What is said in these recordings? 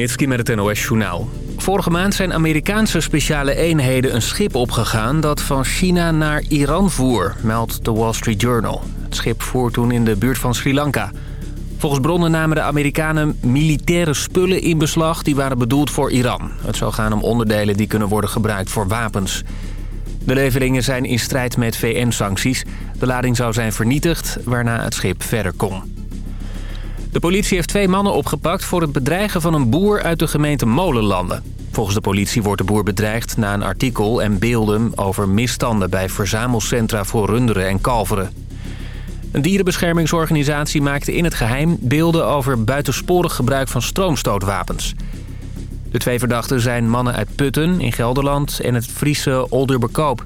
Nitski met het NOS-journaal. Vorige maand zijn Amerikaanse speciale eenheden een schip opgegaan... dat van China naar Iran voer, meldt de Wall Street Journal. Het schip voer toen in de buurt van Sri Lanka. Volgens bronnen namen de Amerikanen militaire spullen in beslag... die waren bedoeld voor Iran. Het zou gaan om onderdelen die kunnen worden gebruikt voor wapens. De leveringen zijn in strijd met VN-sancties. De lading zou zijn vernietigd, waarna het schip verder kon. De politie heeft twee mannen opgepakt voor het bedreigen van een boer uit de gemeente Molenlanden. Volgens de politie wordt de boer bedreigd na een artikel en beelden over misstanden bij verzamelcentra voor runderen en kalveren. Een dierenbeschermingsorganisatie maakte in het geheim beelden over buitensporig gebruik van stroomstootwapens. De twee verdachten zijn mannen uit Putten in Gelderland en het Friese Olderbekoop.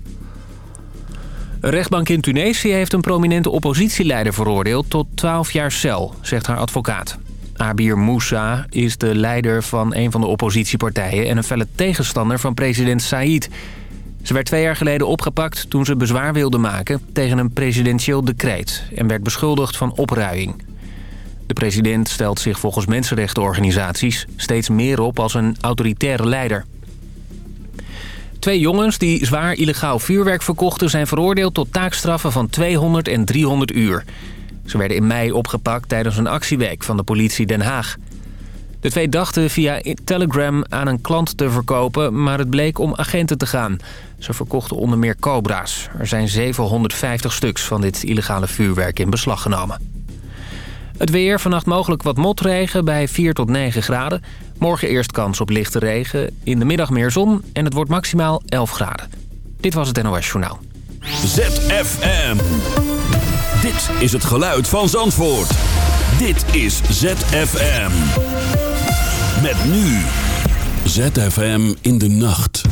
Een rechtbank in Tunesië heeft een prominente oppositieleider veroordeeld tot 12 jaar cel, zegt haar advocaat. Abir Moussa is de leider van een van de oppositiepartijen en een felle tegenstander van president Said. Ze werd twee jaar geleden opgepakt toen ze bezwaar wilde maken tegen een presidentieel decreet en werd beschuldigd van opruiing. De president stelt zich volgens mensenrechtenorganisaties steeds meer op als een autoritaire leider. Twee jongens die zwaar illegaal vuurwerk verkochten... zijn veroordeeld tot taakstraffen van 200 en 300 uur. Ze werden in mei opgepakt tijdens een actieweek van de politie Den Haag. De twee dachten via Telegram aan een klant te verkopen... maar het bleek om agenten te gaan. Ze verkochten onder meer cobra's. Er zijn 750 stuks van dit illegale vuurwerk in beslag genomen. Het weer, vannacht mogelijk wat motregen bij 4 tot 9 graden. Morgen eerst kans op lichte regen, in de middag meer zon en het wordt maximaal 11 graden. Dit was het NOS Journaal. ZFM. Dit is het geluid van Zandvoort. Dit is ZFM. Met nu. ZFM in de nacht.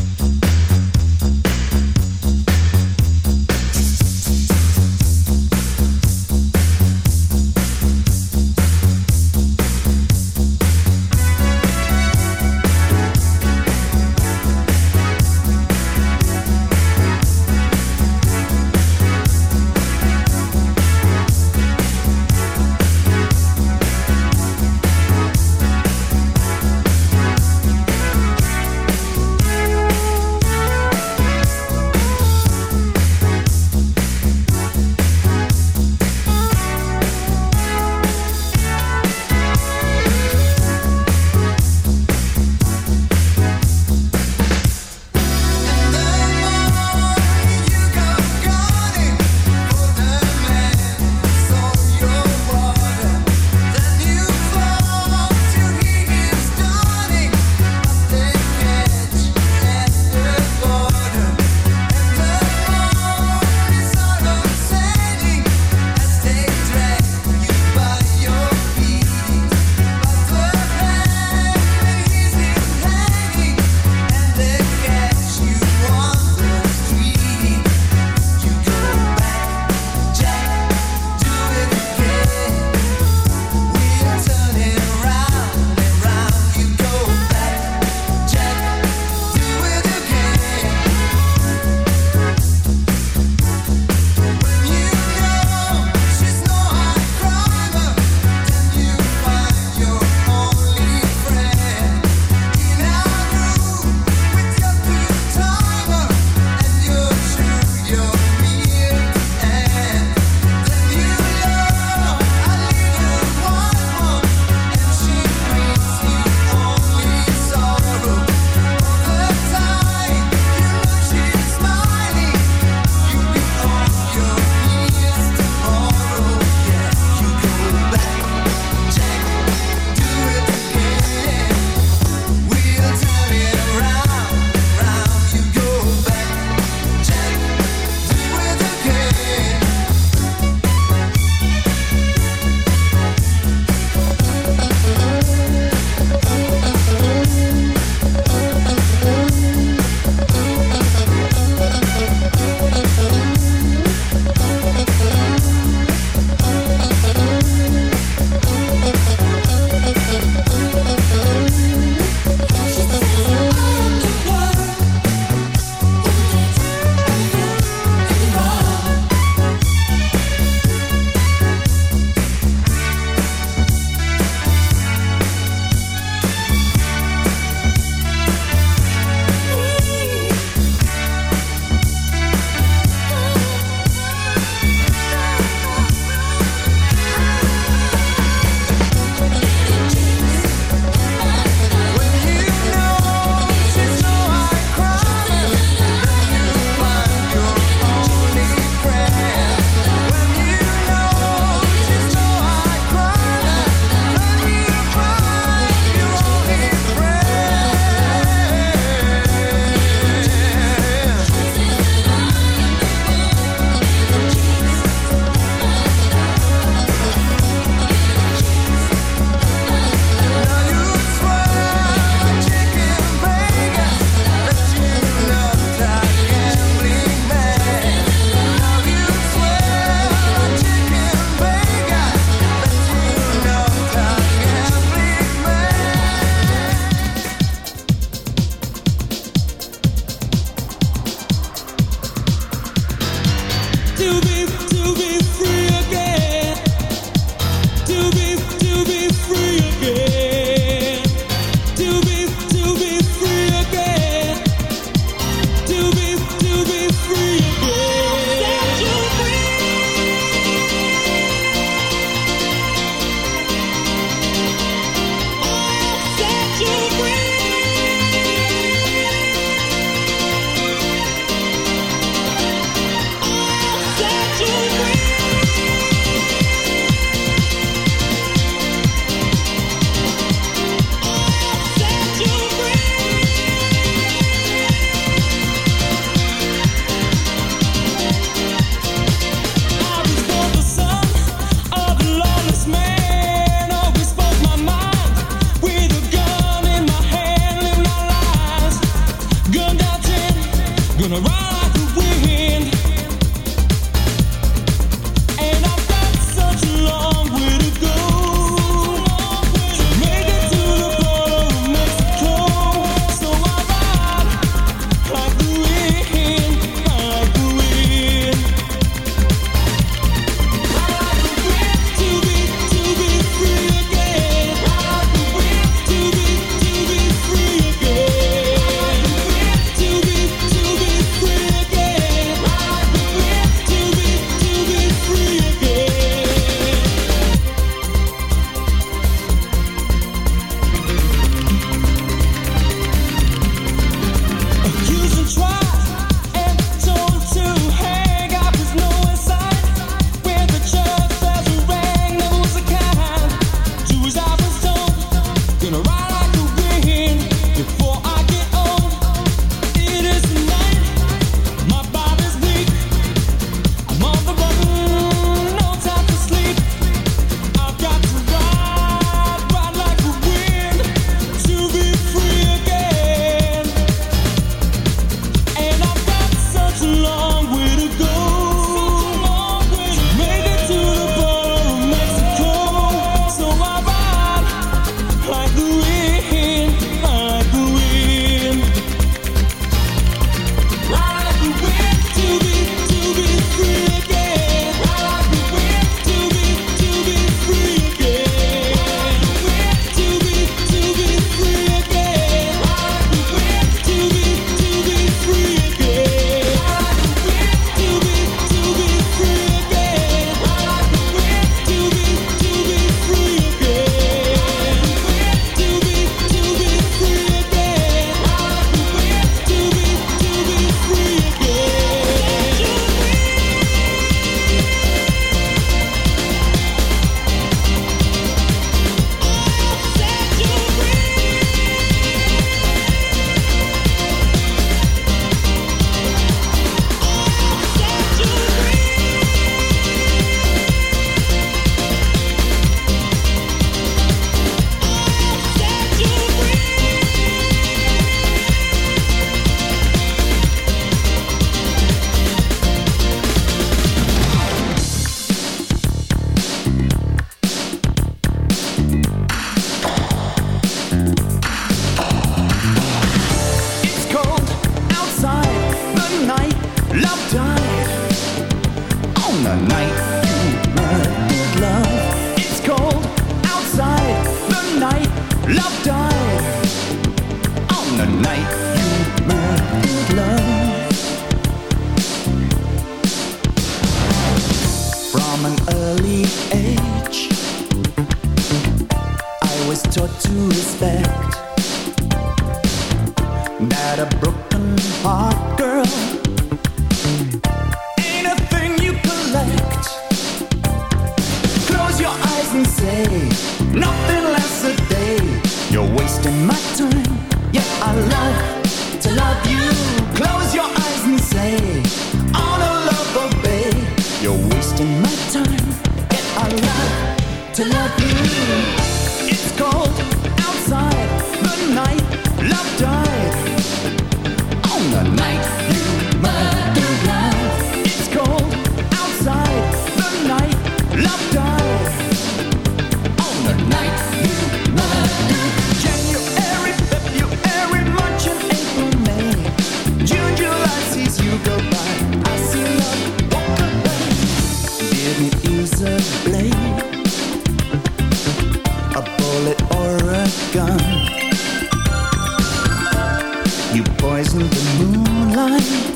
Rising the moonlight.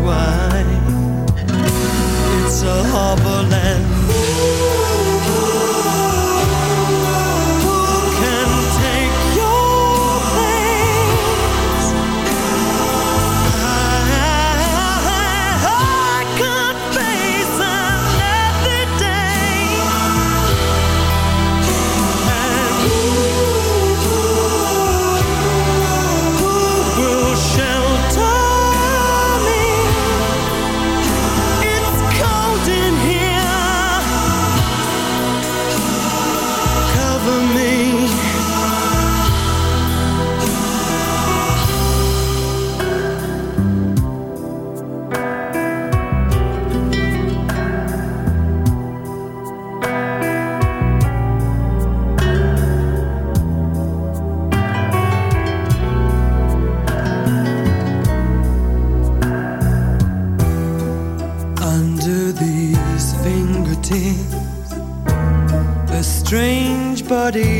why it's a harbor. body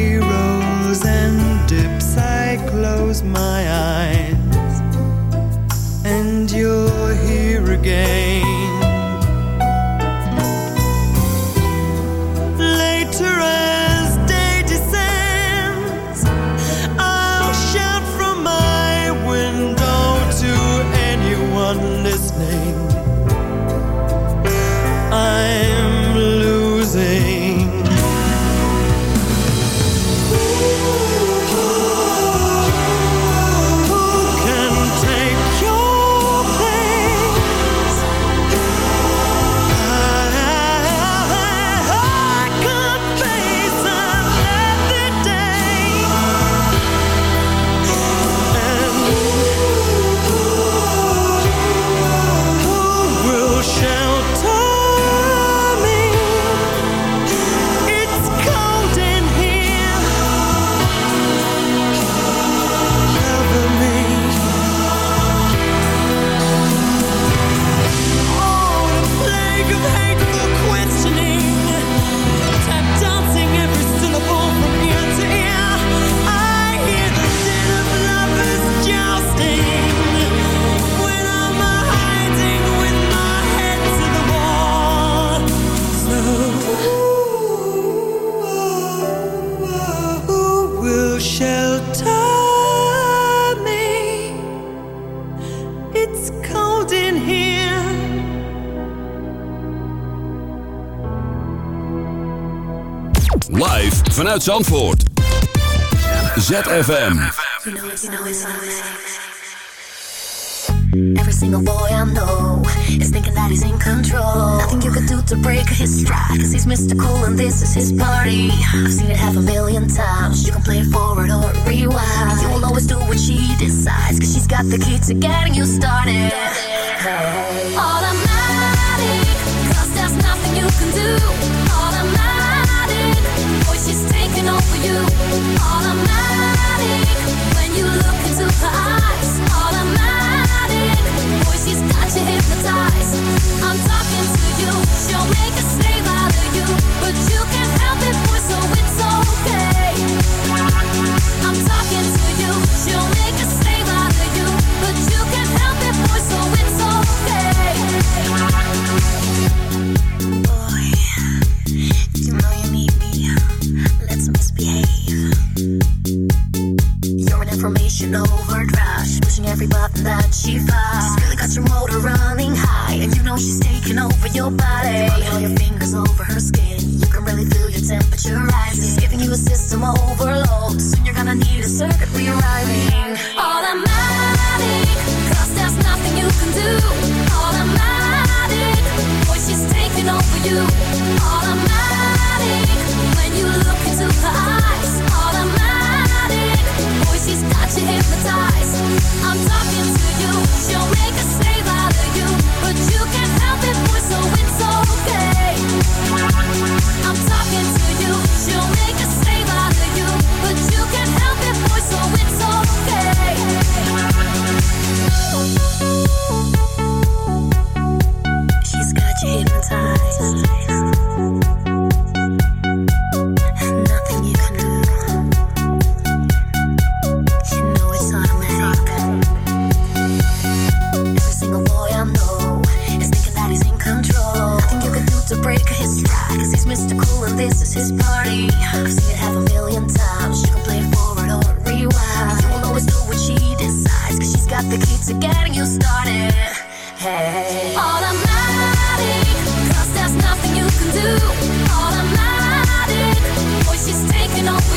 uit Zandvoort. ZFM. Every single boy I know is thinking that he's in control. Nothing you could do to break his he's Mr. Cool and this is his party. I've seen it half a million times, you can play forward or rewind. You will always do what she decides, 'cause she's got the key to getting you started. Oh.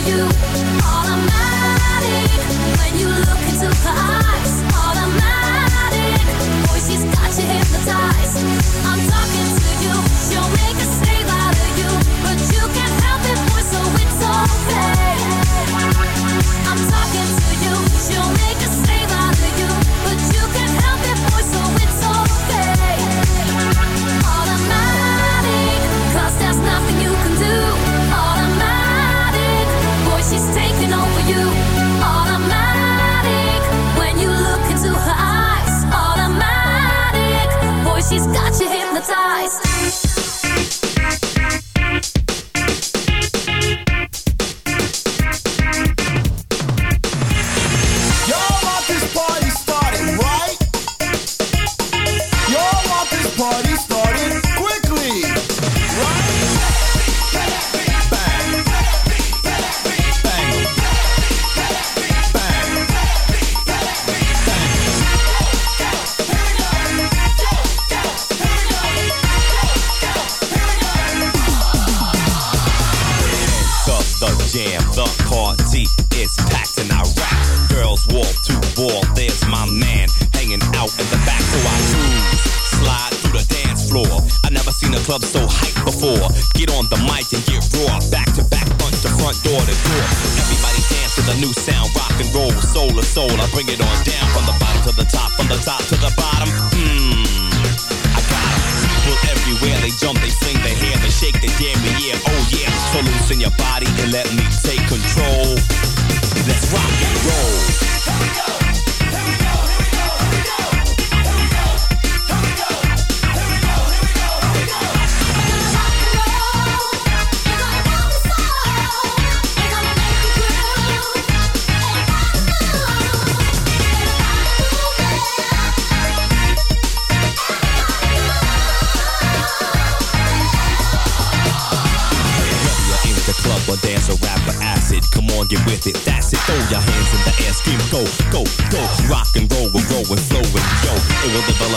You. Automatic. When you look into her eyes.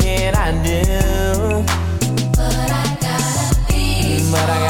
can I do? But I gotta be. But I gotta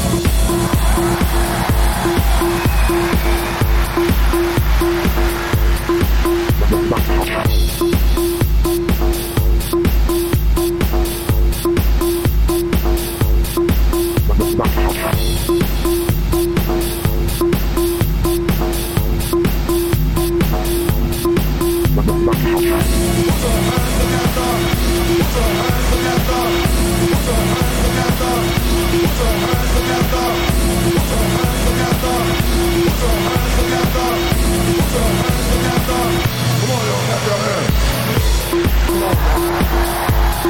Put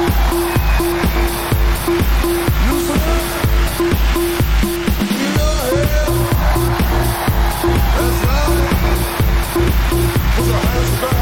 your hands back.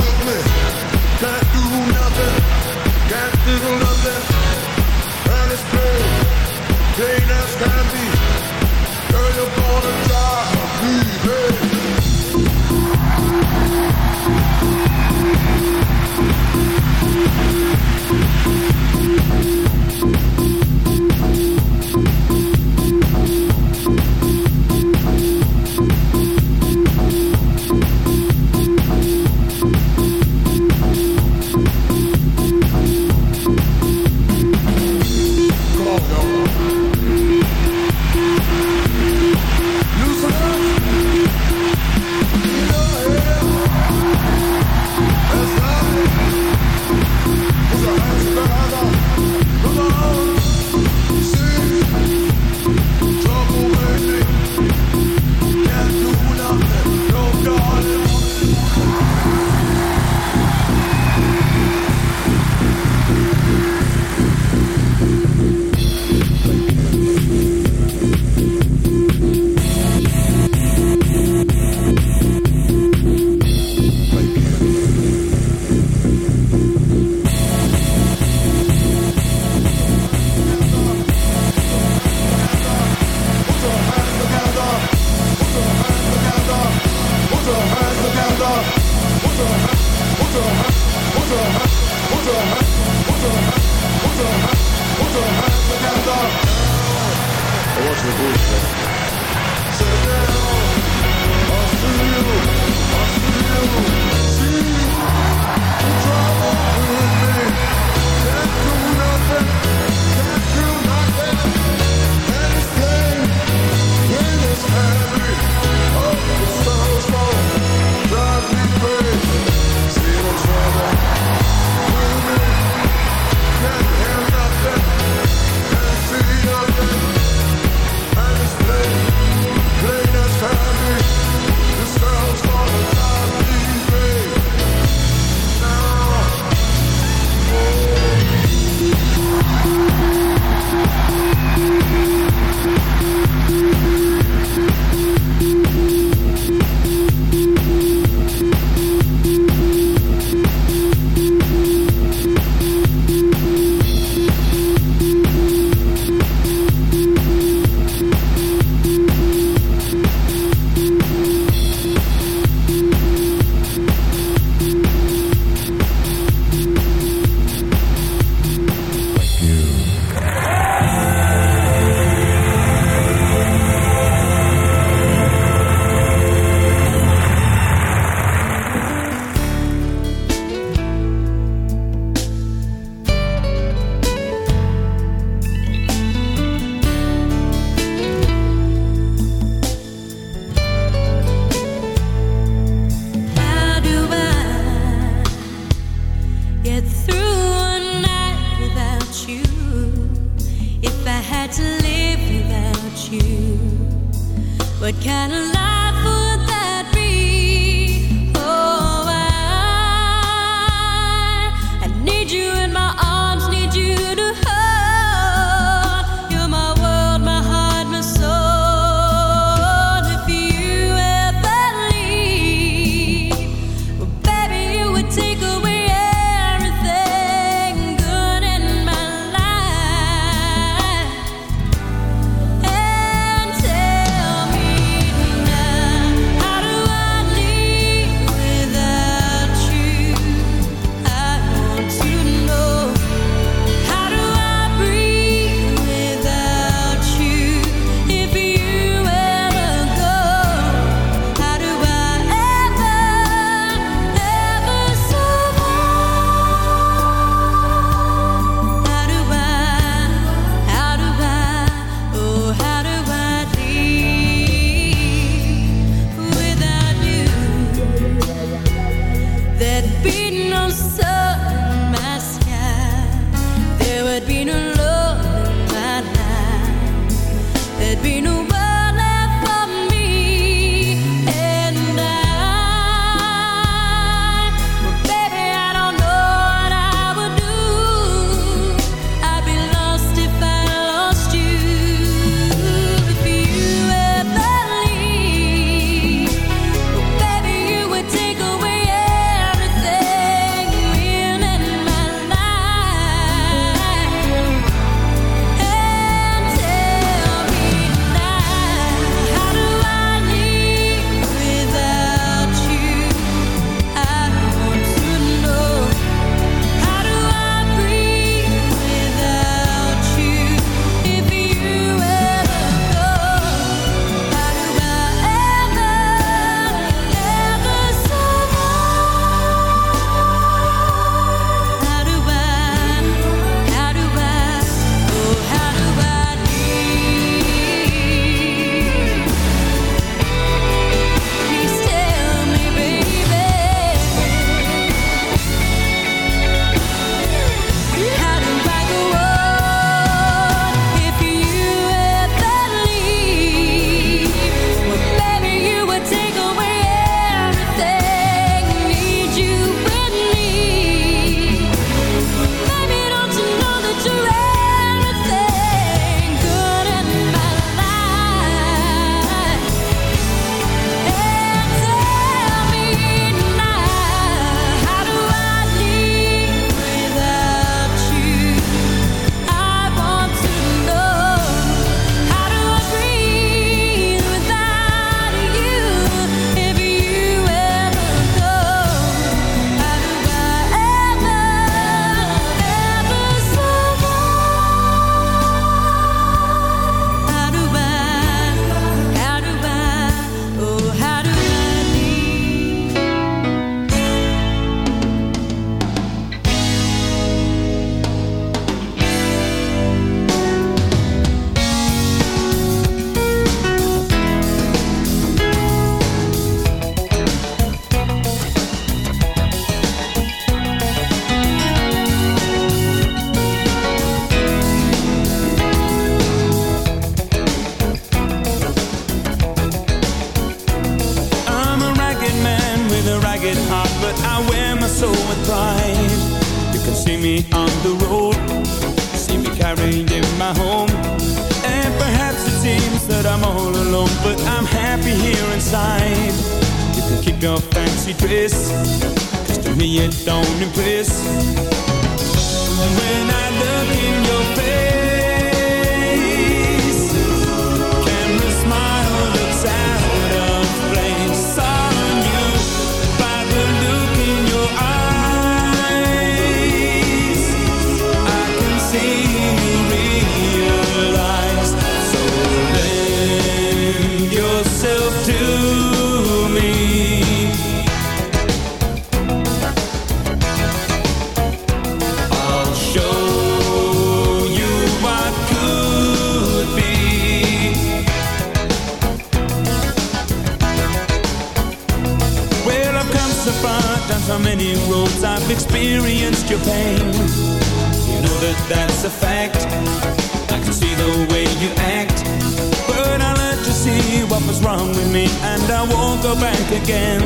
wrong with me and I won't go back again.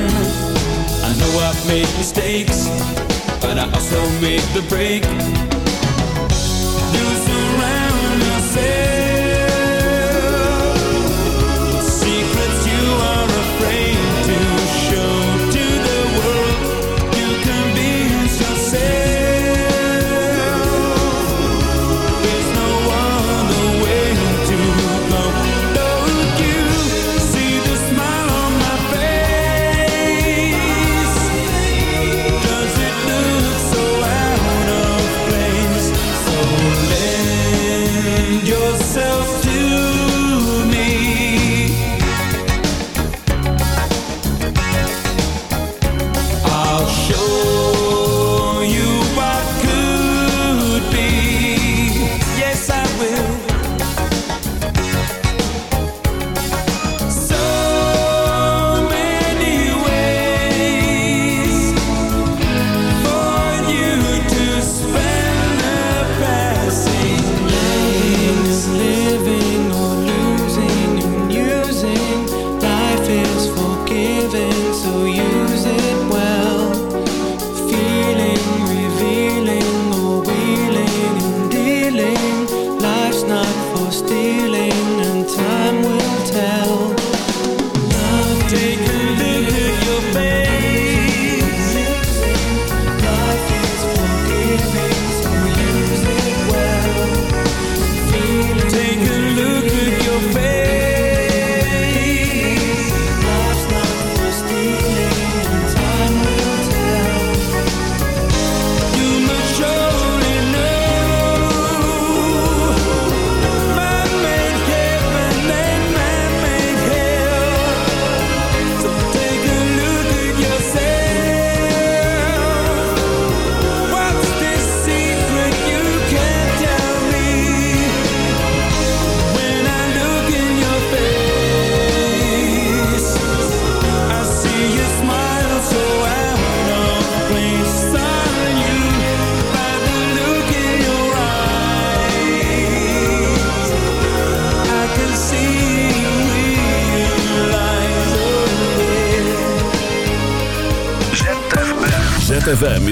I know I've made mistakes, but I also made the break. You surround yourself.